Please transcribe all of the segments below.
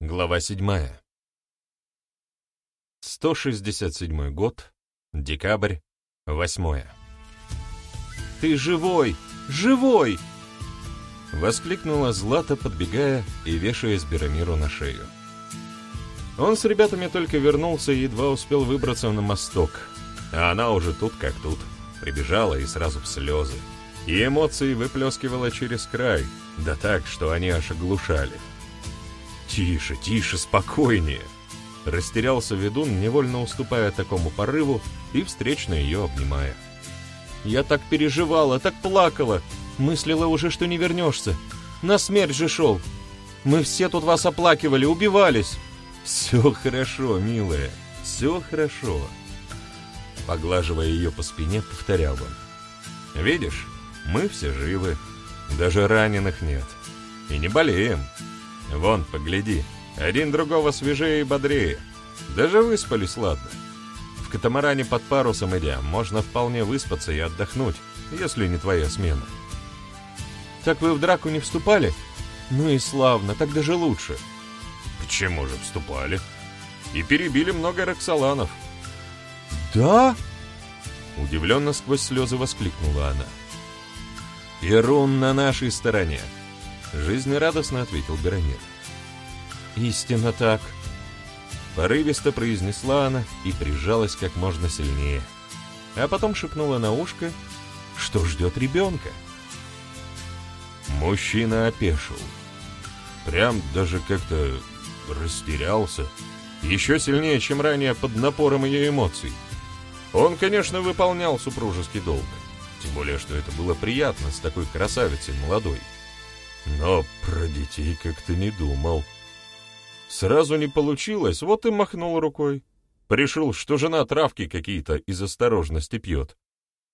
Глава 7. 167 год, декабрь, 8. «Ты живой! Живой!» — воскликнула Злата, подбегая и вешаясь Берамиру на шею. Он с ребятами только вернулся и едва успел выбраться на мосток, а она уже тут как тут, прибежала и сразу в слезы, и эмоции выплескивала через край, да так, что они аж оглушали. «Тише, тише, спокойнее!» Растерялся ведун, невольно уступая такому порыву и встречно ее обнимая. «Я так переживала, так плакала, мыслила уже, что не вернешься. На смерть же шел. Мы все тут вас оплакивали, убивались». «Все хорошо, милая, все хорошо», Поглаживая ее по спине, повторял он. «Видишь, мы все живы, даже раненых нет. И не болеем. Вон, погляди, один другого свежее и бодрее. Даже выспались, ладно. В катамаране под парусом идя, можно вполне выспаться и отдохнуть, если не твоя смена. Так вы в драку не вступали? Ну и славно, так даже лучше. Почему же вступали? И перебили много роксоланов. Да? Удивленно сквозь слезы воскликнула она. «Перун на нашей стороне», — жизнерадостно ответил Беронир. «Истинно так», — порывисто произнесла она и прижалась как можно сильнее, а потом шепнула на ушко, что ждет ребенка. Мужчина опешил. Прям даже как-то растерялся, еще сильнее, чем ранее под напором ее эмоций. Он, конечно, выполнял супружеский долг, тем более, что это было приятно с такой красавицей молодой. Но про детей как-то не думал. Сразу не получилось, вот и махнул рукой. Пришел, что жена травки какие-то из осторожности пьет.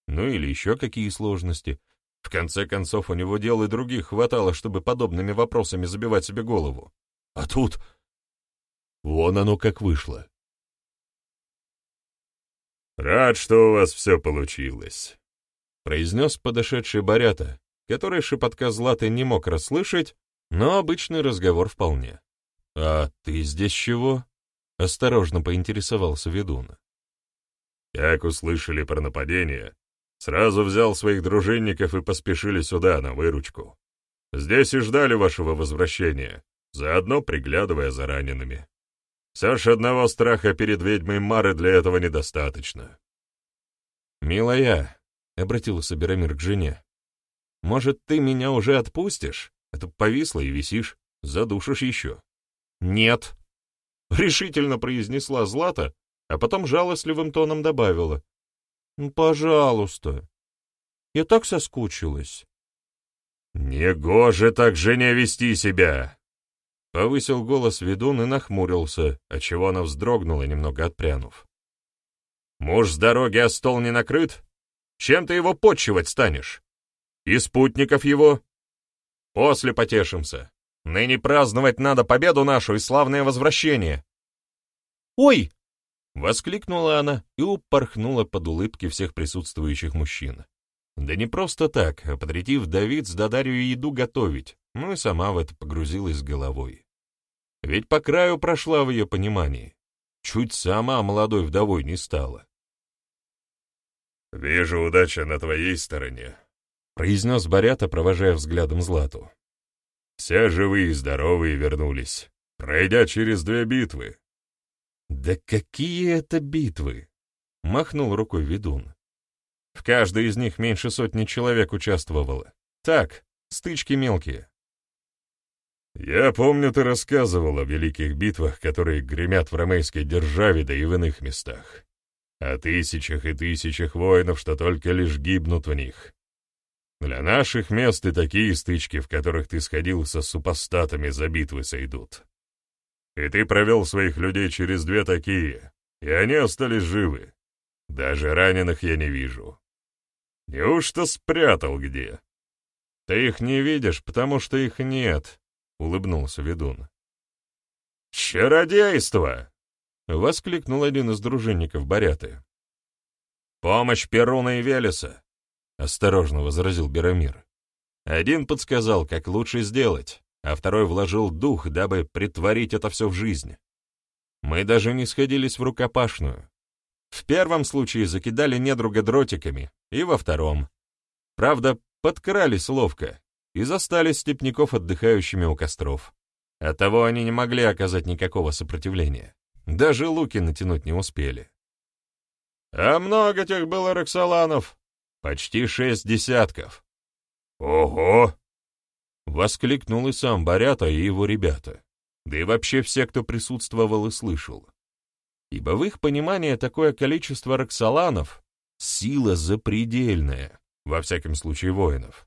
Ну или еще какие сложности. В конце концов, у него дел и других хватало, чтобы подобными вопросами забивать себе голову. А тут... Вон оно как вышло. «Рад, что у вас все получилось», — произнес подошедший Барята, который шепотка Златы не мог расслышать, но обычный разговор вполне. «А ты здесь чего?» — осторожно поинтересовался ведун. «Как услышали про нападение, сразу взял своих дружинников и поспешили сюда, на выручку. Здесь и ждали вашего возвращения, заодно приглядывая за ранеными. Ж одного страха перед ведьмой Мары для этого недостаточно. «Милая», — обратился Берамир к жене, — «может, ты меня уже отпустишь? Это повисло и висишь, задушишь еще». «Нет», — решительно произнесла Злата, а потом жалостливым тоном добавила. «Ну, пожалуйста, я так соскучилась». «Негоже так, жене, вести себя!» Повысил голос ведун и нахмурился, отчего она вздрогнула, немного отпрянув. «Муж с дороги, а стол не накрыт? Чем ты его почивать станешь? И спутников его? После потешимся. Ныне праздновать надо победу нашу и славное возвращение». «Ой!» — воскликнула она и упорхнула под улыбки всех присутствующих мужчин. Да не просто так, а подрядив Давид с Дадарью еду готовить, ну и сама в это погрузилась головой. Ведь по краю прошла в ее понимании. Чуть сама молодой вдовой не стала. «Вижу, удача на твоей стороне», — произнес Борята, провожая взглядом Злату. «Все живые и здоровые вернулись, пройдя через две битвы». «Да какие это битвы!» — махнул рукой ведун. «В каждой из них меньше сотни человек участвовало. Так, стычки мелкие. «Я помню, ты рассказывал о великих битвах, которые гремят в ромейской державе, да и в иных местах. О тысячах и тысячах воинов, что только лишь гибнут в них. Для наших мест и такие стычки, в которых ты сходился с супостатами, за битвы сойдут. И ты провел своих людей через две такие, и они остались живы. Даже раненых я не вижу. Неужто спрятал где?» «Ты их не видишь, потому что их нет», улыбнулся ведун. «Чародейство!» — воскликнул один из дружинников Баряты. «Помощь Перуна и Велеса!» — осторожно возразил Берамир. «Один подсказал, как лучше сделать, а второй вложил дух, дабы притворить это все в жизнь. Мы даже не сходились в рукопашную. В первом случае закидали недруга дротиками, и во втором. Правда, подкрались ловко и застали степняков отдыхающими у костров. Оттого они не могли оказать никакого сопротивления. Даже луки натянуть не успели. А много тех было Роксоланов? Почти шесть десятков. Ого! Воскликнул и сам Борята, и его ребята. Да и вообще все, кто присутствовал и слышал. Ибо в их понимании такое количество Роксоланов — сила запредельная, во всяком случае воинов.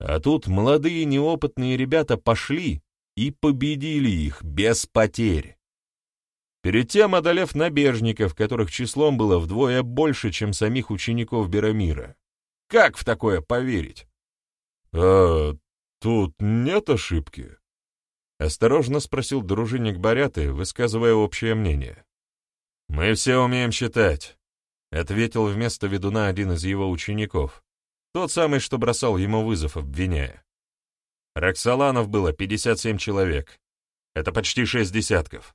А тут молодые неопытные ребята пошли и победили их без потерь. Перед тем одолев набежников, которых числом было вдвое больше, чем самих учеников Берамира. Как в такое поверить? «А тут нет ошибки?» — осторожно спросил дружинник Боряты, высказывая общее мнение. «Мы все умеем считать», — ответил вместо ведуна один из его учеников, тот самый, что бросал ему вызов, обвиняя. Роксоланов было 57 человек. Это почти шесть десятков.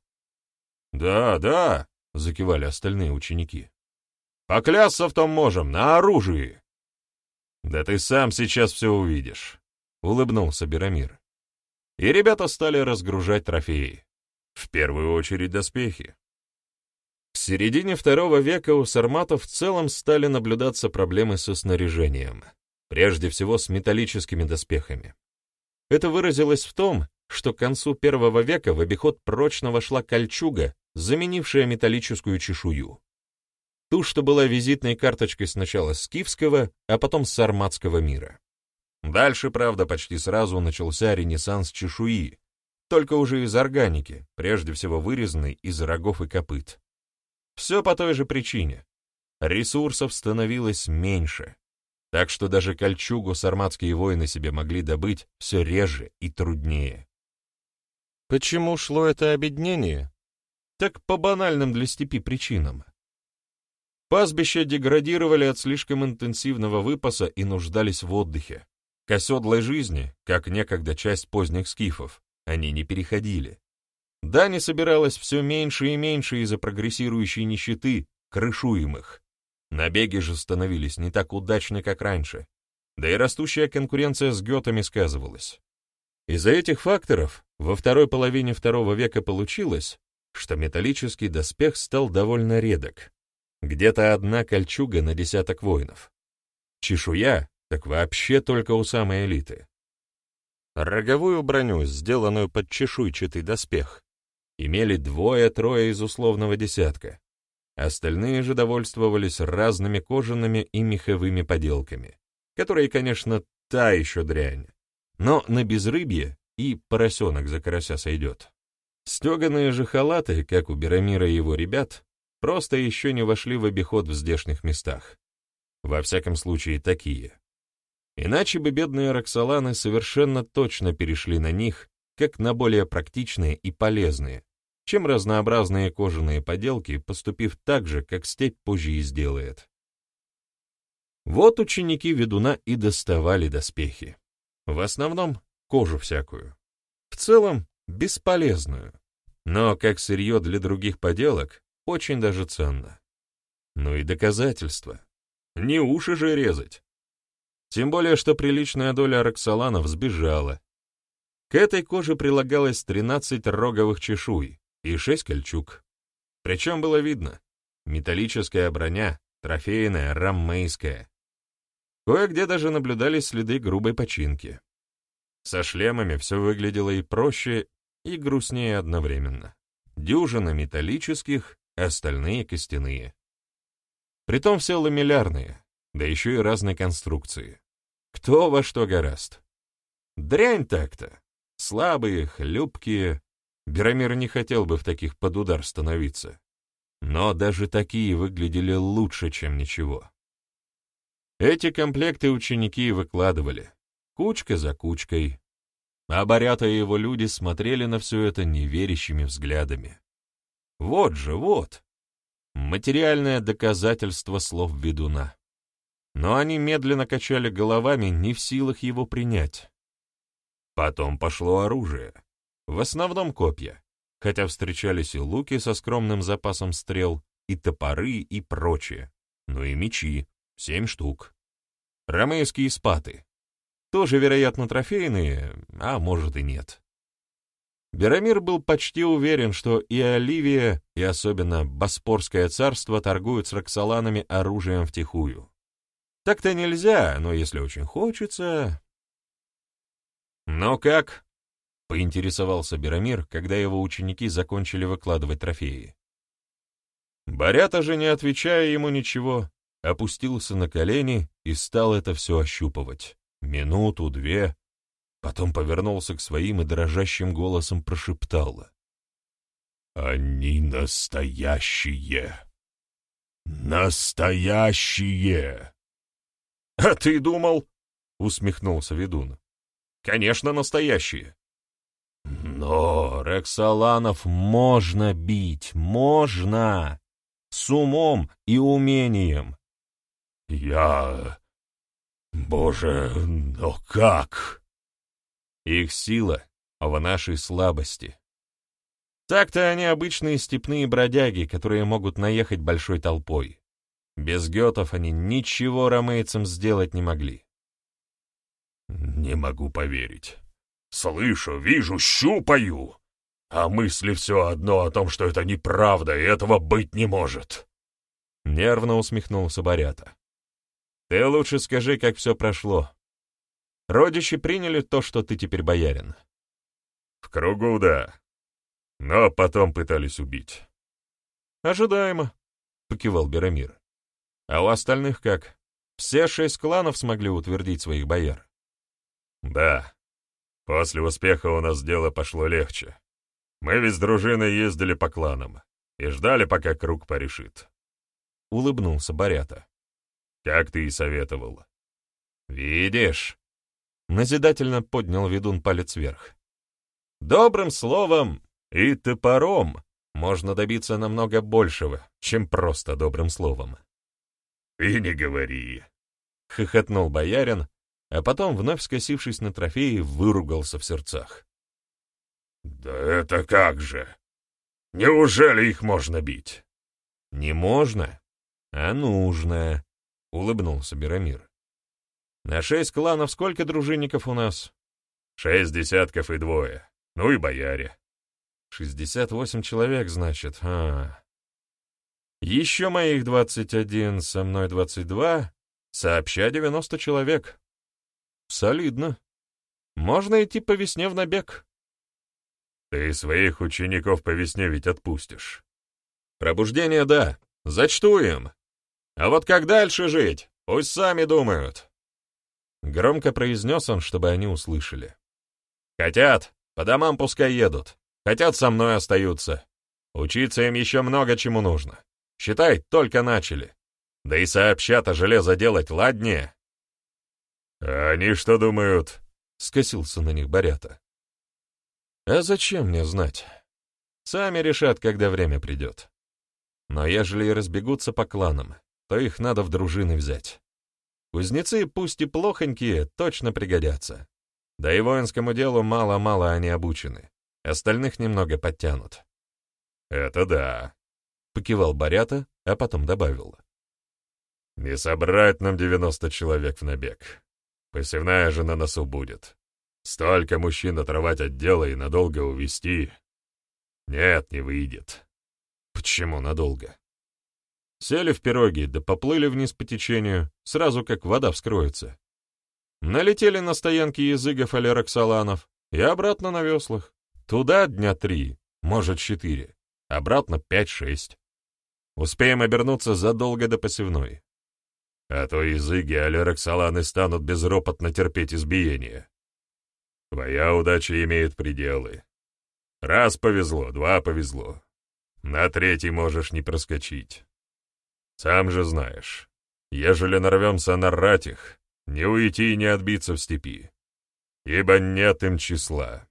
«Да, да», — закивали остальные ученики. «Поклясться в том можем, на оружии!» «Да ты сам сейчас все увидишь», — улыбнулся Берамир. И ребята стали разгружать трофеи. В первую очередь доспехи. К середине второго века у сарматов в целом стали наблюдаться проблемы со снаряжением, прежде всего с металлическими доспехами. Это выразилось в том, что к концу первого века в обиход прочно вошла кольчуга, заменившая металлическую чешую. Ту, что была визитной карточкой сначала скифского, а потом сарматского мира. Дальше, правда, почти сразу начался ренессанс чешуи, только уже из органики, прежде всего вырезанной из рогов и копыт. Все по той же причине. Ресурсов становилось меньше, так что даже кольчугу сарматские воины себе могли добыть все реже и труднее. Почему шло это обеднение? Так по банальным для степи причинам. Пастбища деградировали от слишком интенсивного выпаса и нуждались в отдыхе. К оседлой жизни, как некогда часть поздних скифов, они не переходили. Дани собиралось все меньше и меньше из-за прогрессирующей нищеты, крышуемых. Набеги же становились не так удачны, как раньше, да и растущая конкуренция с гетами сказывалась. Из-за этих факторов во второй половине второго века получилось, что металлический доспех стал довольно редок. Где-то одна кольчуга на десяток воинов. Чешуя так вообще только у самой элиты. Роговую броню, сделанную под чешуйчатый доспех, имели двое-трое из условного десятка. Остальные же довольствовались разными кожаными и меховыми поделками, которые, конечно, та еще дрянь, но на безрыбье и поросенок за карася сойдет. Стеганые же халаты, как у Берамира и его ребят, просто еще не вошли в обиход в здешних местах. Во всяком случае, такие. Иначе бы бедные Роксоланы совершенно точно перешли на них как на более практичные и полезные, чем разнообразные кожаные поделки, поступив так же, как степь позже и сделает. Вот ученики ведуна и доставали доспехи. В основном кожу всякую. В целом бесполезную, но как сырье для других поделок очень даже ценно. Ну и доказательства. Не уши же резать. Тем более, что приличная доля роксоланов сбежала, к этой коже прилагалось 13 роговых чешуй и 6 кольчуг. Причем было видно, металлическая броня, трофейная, раммейская. Кое-где даже наблюдались следы грубой починки. Со шлемами все выглядело и проще, и грустнее одновременно. Дюжина металлических, остальные костяные. Притом все ламеллярные, да еще и разной конструкции. Кто во что гораст. Дрянь так-то. Слабые, хлюпкие. Берамир не хотел бы в таких под удар становиться. Но даже такие выглядели лучше, чем ничего. Эти комплекты ученики выкладывали, кучка за кучкой. А Борята и его люди смотрели на все это неверящими взглядами. Вот же, вот. Материальное доказательство слов ведуна. Но они медленно качали головами, не в силах его принять. Потом пошло оружие. В основном копья, хотя встречались и луки со скромным запасом стрел, и топоры, и прочее. Ну и мечи, семь штук. Ромейские спаты. Тоже, вероятно, трофейные, а может и нет. Берамир был почти уверен, что и Оливия, и особенно Боспорское царство торгуют с Роксоланами оружием втихую. Так-то нельзя, но если очень хочется... «Ну как?» — поинтересовался Берамир, когда его ученики закончили выкладывать трофеи. Борята же, не отвечая ему ничего, опустился на колени и стал это все ощупывать. Минуту, две, Потом повернулся к своим и дрожащим голосом прошептал. «Они настоящие! Настоящие!» «А ты думал?» — усмехнулся ведун. «Конечно, настоящие!» «Но Рексаланов можно бить, можно! С умом и умением!» «Я... Боже, но как?» Их сила в нашей слабости. Так-то они обычные степные бродяги, которые могут наехать большой толпой. Без гетов они ничего ромейцам сделать не могли. Не могу поверить. Слышу, вижу, щупаю. А мысли все одно о том, что это неправда, и этого быть не может. Нервно усмехнулся Борята. Ты лучше скажи, как все прошло. Родичи приняли то, что ты теперь боярин. В кругу, да. Но потом пытались убить. Ожидаемо, — покивал Берамир. А у остальных как? Все шесть кланов смогли утвердить своих бояр? Да. После успеха у нас дело пошло легче. Мы ведь с дружиной ездили по кланам и ждали, пока круг порешит. Улыбнулся Борята. Как ты и советовал. Видишь, Назидательно поднял ведун палец вверх. Добрым словом и топором можно добиться намного большего, чем просто добрым словом. «И не говори!» — хохотнул боярин, а потом, вновь скосившись на трофеи, выругался в сердцах. «Да это как же! Неужели их можно бить?» «Не можно, а нужно», — улыбнулся Берамир. На шесть кланов сколько дружинников у нас? Шесть десятков и двое. Ну и бояре. Шестьдесят восемь человек, значит, а. Еще моих двадцать один, со мной двадцать два, сообща девяносто человек. Солидно. Можно идти по весне в набег. Ты своих учеников по весне ведь отпустишь. Пробуждение — да, зачту им. А вот как дальше жить, пусть сами думают. Громко произнес он, чтобы они услышали. «Хотят, по домам пускай едут. Хотят, со мной остаются. Учиться им еще много чему нужно. Считай, только начали. Да и сообщат железо делать ладнее». «А они что думают?» — скосился на них Борята. «А зачем мне знать? Сами решат, когда время придет. Но ежели и разбегутся по кланам, то их надо в дружины взять. Кузнецы, пусть и плохонькие, точно пригодятся. Да и воинскому делу мало-мало они обучены. Остальных немного подтянут. «Это да», — покивал Борята, а потом добавил. «Не собрать нам девяносто человек в набег. Посевная же на носу будет. Столько мужчин отрывать от дела и надолго увести. Нет, не выйдет». «Почему надолго?» Сели в пироги, да поплыли вниз по течению, сразу как вода вскроется. Налетели на стоянки языгов или роксоланов и обратно на веслах. Туда дня три, может, четыре, обратно пять-шесть. Успеем обернуться задолго до посевной. А то языги или роксоланы станут безропотно терпеть избиение. Твоя удача имеет пределы. Раз повезло, два повезло. На третий можешь не проскочить. Сам же знаешь, ежели нарвемся на ратих, не уйти и не отбиться в степи, ибо нет им числа.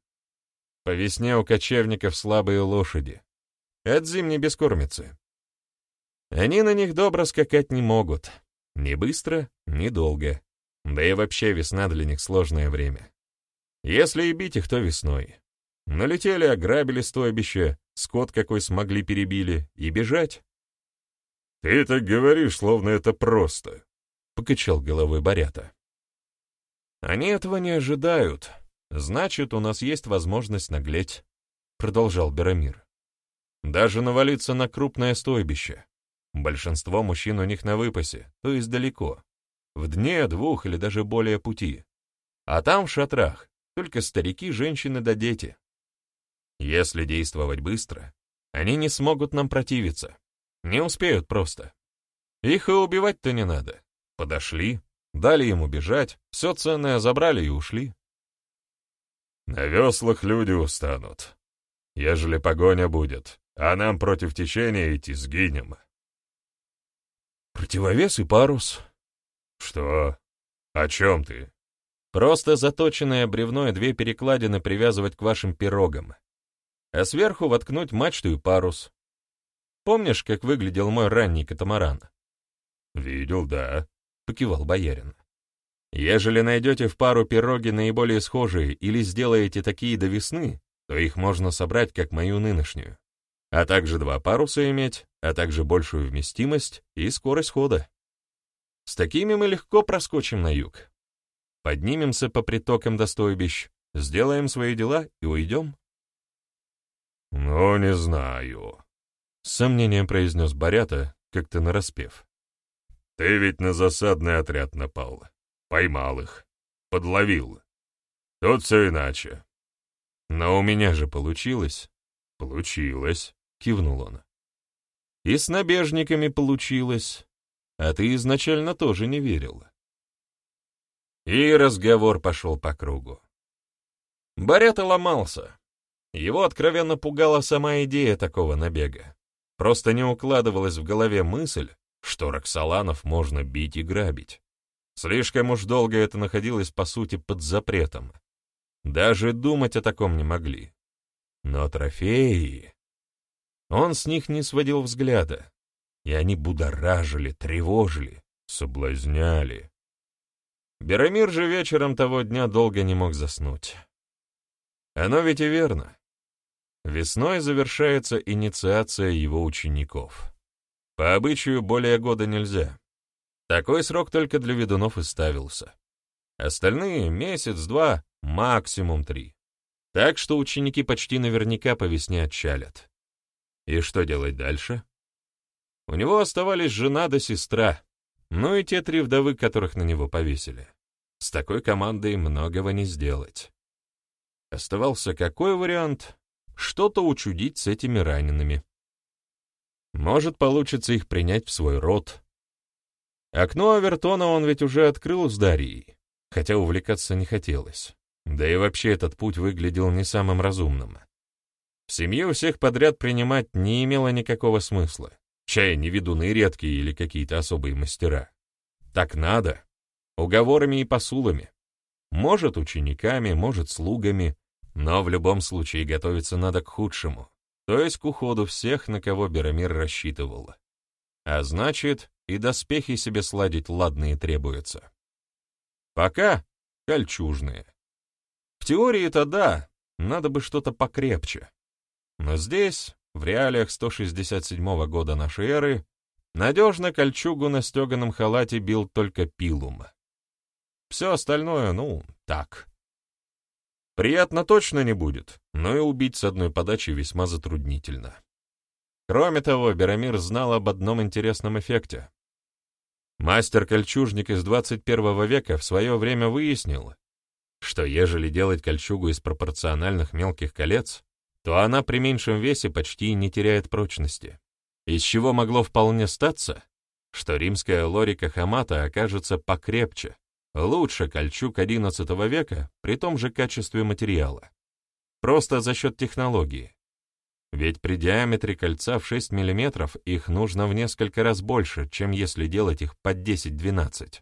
По весне у кочевников слабые лошади, от зимней бескормицы. Они на них добро скакать не могут, ни быстро, ни долго, да и вообще весна для них сложное время. Если и бить их, то весной. Налетели, ограбили стойбище, скот какой смогли перебили, и бежать. «Ты так говоришь, словно это просто», — покачал головой Борята. «Они этого не ожидают. Значит, у нас есть возможность наглеть», — продолжал Берамир. «Даже навалиться на крупное стойбище. Большинство мужчин у них на выпасе, то есть далеко. В дне, двух или даже более пути. А там в шатрах, только старики, женщины да дети. Если действовать быстро, они не смогут нам противиться. Не успеют просто. Их и убивать-то не надо. Подошли, дали ему бежать, все ценное забрали и ушли. На веслах люди устанут. Ежели погоня будет, а нам против течения идти сгинем. Противовес и парус. Что? О чем ты? Просто заточенное бревно и две перекладины привязывать к вашим пирогам. А сверху воткнуть мачту и парус. Помнишь, как выглядел мой ранний катамаран? Видел, да, — покивал боярин. Ежели найдете в пару пироги наиболее схожие или сделаете такие до весны, то их можно собрать, как мою нынешнюю а также два паруса иметь, а также большую вместимость и скорость хода. С такими мы легко проскочим на юг. Поднимемся по притокам до стойбищ, сделаем свои дела и уйдем. «Ну, не знаю», — с сомнением произнес Борята, как-то нараспев. «Ты ведь на засадный отряд напал, поймал их, подловил. Тут все иначе». «Но у меня же получилось». «Получилось», кивнул он. И с набежниками получилось, а ты изначально тоже не верил. И разговор пошел по кругу. Барята ломался. Его откровенно пугала сама идея такого набега. Просто не укладывалась в голове мысль, что Роксоланов можно бить и грабить. Слишком уж долго это находилось, по сути, под запретом. Даже думать о таком не могли. Но трофеи... Он с них не сводил взгляда, и они будоражили, тревожили, соблазняли. Берамир же вечером того дня долго не мог заснуть. Оно ведь и верно. Весной завершается инициация его учеников. По обычаю более года нельзя. Такой срок только для ведунов и ставился. Остальные — месяц-два, максимум три. Так что ученики почти наверняка по весне отчалят. И что делать дальше? У него оставались жена да сестра, ну и те три вдовы, которых на него повесили. С такой командой многого не сделать. Оставался какой вариант? Что-то учудить с этими ранеными. Может, получится их принять в свой род. Окно Авертона он ведь уже открыл с Дарьей, хотя увлекаться не хотелось. Да и вообще этот путь выглядел не самым разумным. В семью всех подряд принимать не имело никакого смысла. Чай не ведуны редкие или какие-то особые мастера. Так надо. Уговорами и посулами. Может, учениками, может, слугами, но в любом случае готовиться надо к худшему, то есть к уходу всех, на кого Берамир рассчитывал. А значит, и доспехи себе сладить ладные требуются. Пока кольчужные. В теории-то да, надо бы что-то покрепче. Но здесь, в реалиях 167 года нашей эры, надежно кольчугу на стеганом халате бил только пилум. Все остальное, ну, так. Приятно точно не будет, но и убить с одной подачи весьма затруднительно. Кроме того, Берамир знал об одном интересном эффекте. Мастер-кольчужник из 21 века в свое время выяснил, что ежели делать кольчугу из пропорциональных мелких колец, то она при меньшем весе почти не теряет прочности, из чего могло вполне статься, что римская лорика хамата окажется покрепче, лучше кольчуг XI века при том же качестве материала. Просто за счет технологии. Ведь при диаметре кольца в 6 мм их нужно в несколько раз больше, чем если делать их под 10-12.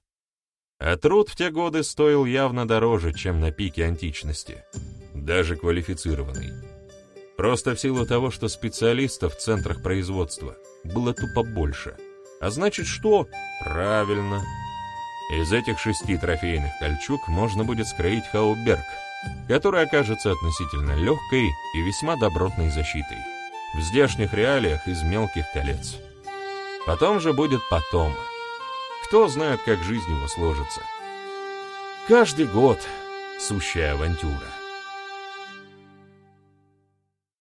А труд в те годы стоил явно дороже, чем на пике античности, даже квалифицированный. Просто в силу того, что специалистов в центрах производства было тупо больше. А значит что? Правильно. Из этих шести трофейных кольчуг можно будет скроить хауберг, которая окажется относительно легкой и весьма добротной защитой. В здешних реалиях из мелких колец. Потом же будет потом. Кто знает, как жизнь его сложится. Каждый год сущая авантюра.